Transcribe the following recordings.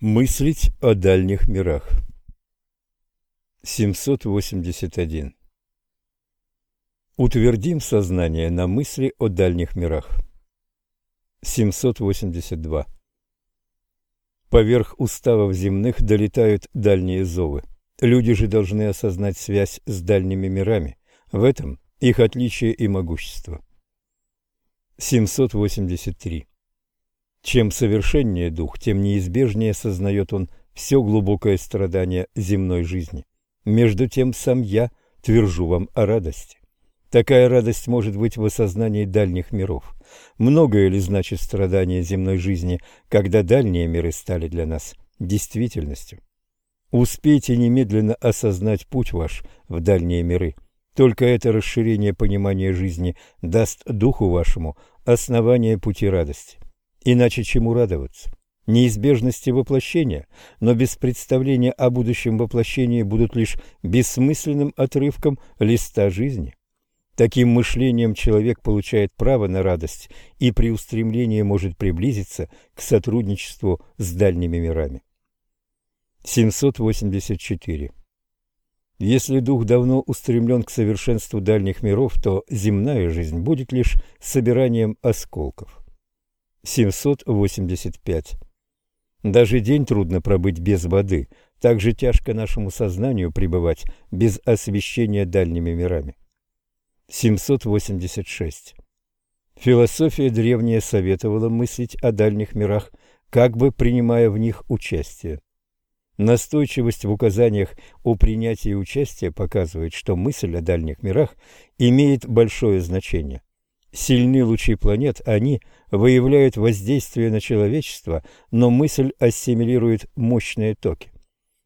Мыслить о дальних мирах 781 Утвердим сознание на мысли о дальних мирах 782 Поверх уставов земных долетают дальние зовы. Люди же должны осознать связь с дальними мирами. В этом их отличие и могущество. 783 чем совершеннее дух, тем неизбежнее сознает он все глубокое страдание земной жизни. Между тем сам я твержу вам о радости. Такая радость может быть в осознании дальних миров. Многое ли значит страдание земной жизни, когда дальние миры стали для нас действительностью? Успейте немедленно осознать путь ваш в дальние миры. Только это расширение понимания жизни даст духу вашему основание пути радости. Иначе чему радоваться? Неизбежности воплощения, но без представления о будущем воплощении будут лишь бессмысленным отрывком листа жизни. Таким мышлением человек получает право на радость и при устремлении может приблизиться к сотрудничеству с дальними мирами. 784. Если дух давно устремлен к совершенству дальних миров, то земная жизнь будет лишь собиранием осколков. 785. Даже день трудно пробыть без воды, так же тяжко нашему сознанию пребывать без освещения дальними мирами. 786. Философия древняя советовала мыслить о дальних мирах, как бы принимая в них участие. Настойчивость в указаниях о принятии участия показывает, что мысль о дальних мирах имеет большое значение. Сильны лучи планет, они выявляют воздействие на человечество, но мысль ассимилирует мощные токи.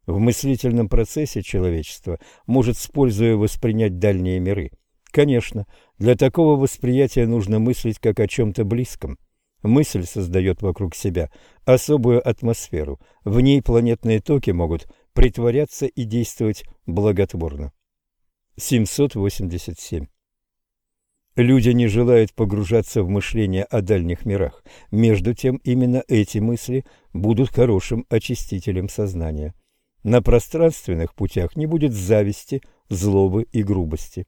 В мыслительном процессе человечество может, используя воспринять дальние миры. Конечно, для такого восприятия нужно мыслить как о чем-то близком. Мысль создает вокруг себя особую атмосферу. В ней планетные токи могут притворяться и действовать благотворно. 787 Люди не желают погружаться в мышление о дальних мирах. Между тем, именно эти мысли будут хорошим очистителем сознания. На пространственных путях не будет зависти, злобы и грубости.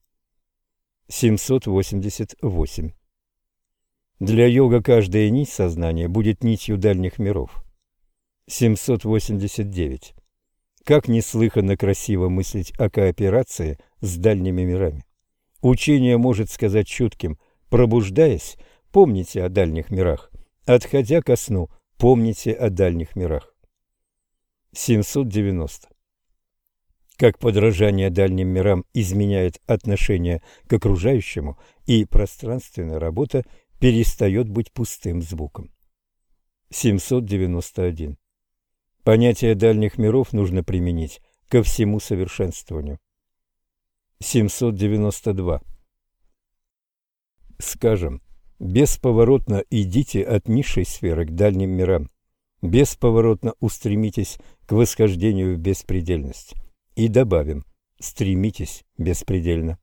788. Для йога каждая нить сознания будет нитью дальних миров. 789. Как неслыханно красиво мыслить о кооперации с дальними мирами. Учение может сказать чутким «пробуждаясь, помните о дальних мирах, отходя ко сну, помните о дальних мирах». 790. Как подражание дальним мирам изменяет отношение к окружающему, и пространственная работа перестает быть пустым звуком. 791. Понятие дальних миров нужно применить ко всему совершенствованию. 792. Скажем, бесповоротно идите от низшей сферы к дальним мирам. Бесповоротно устремитесь к восхождению в беспредельность. И добавим, стремитесь беспредельно.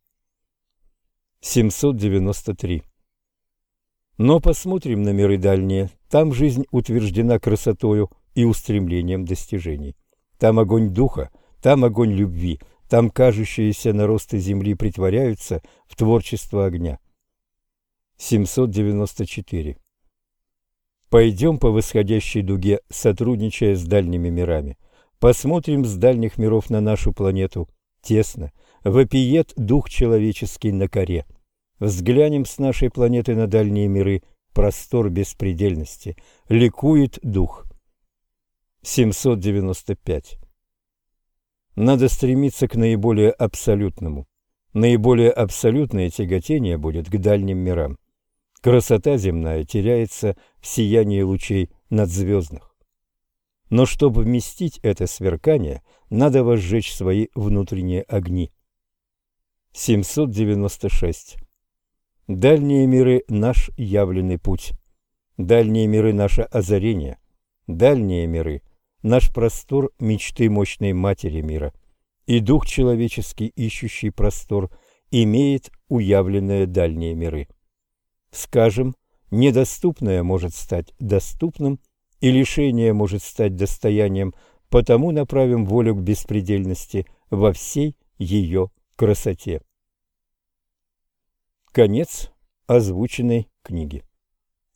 793. Но посмотрим на миры дальние. Там жизнь утверждена красотою и устремлением достижений. Там огонь духа, там огонь любви, там кажущиеся наросты земли притворяются в творчество огня. 794. Пойдем по восходящей дуге, сотрудничая с дальними мирами. Посмотрим с дальних миров на нашу планету. Тесно. Вопиет дух человеческий на коре. Взглянем с нашей планеты на дальние миры. Простор беспредельности. Ликует дух. 795. Надо стремиться к наиболее абсолютному. Наиболее абсолютное тяготение будет к дальним мирам. Красота земная теряется в сиянии лучей надзвездных. Но чтобы вместить это сверкание, надо возжечь свои внутренние огни. 796. Дальние миры – наш явленный путь. Дальние миры – наше озарение. Дальние миры – наш простор мечты мощной матери мира, и дух человеческий, ищущий простор, имеет уявленные дальние миры. Скажем, недоступное может стать доступным, и лишение может стать достоянием, потому направим волю к беспредельности во всей ее красоте. Конец озвученной книги.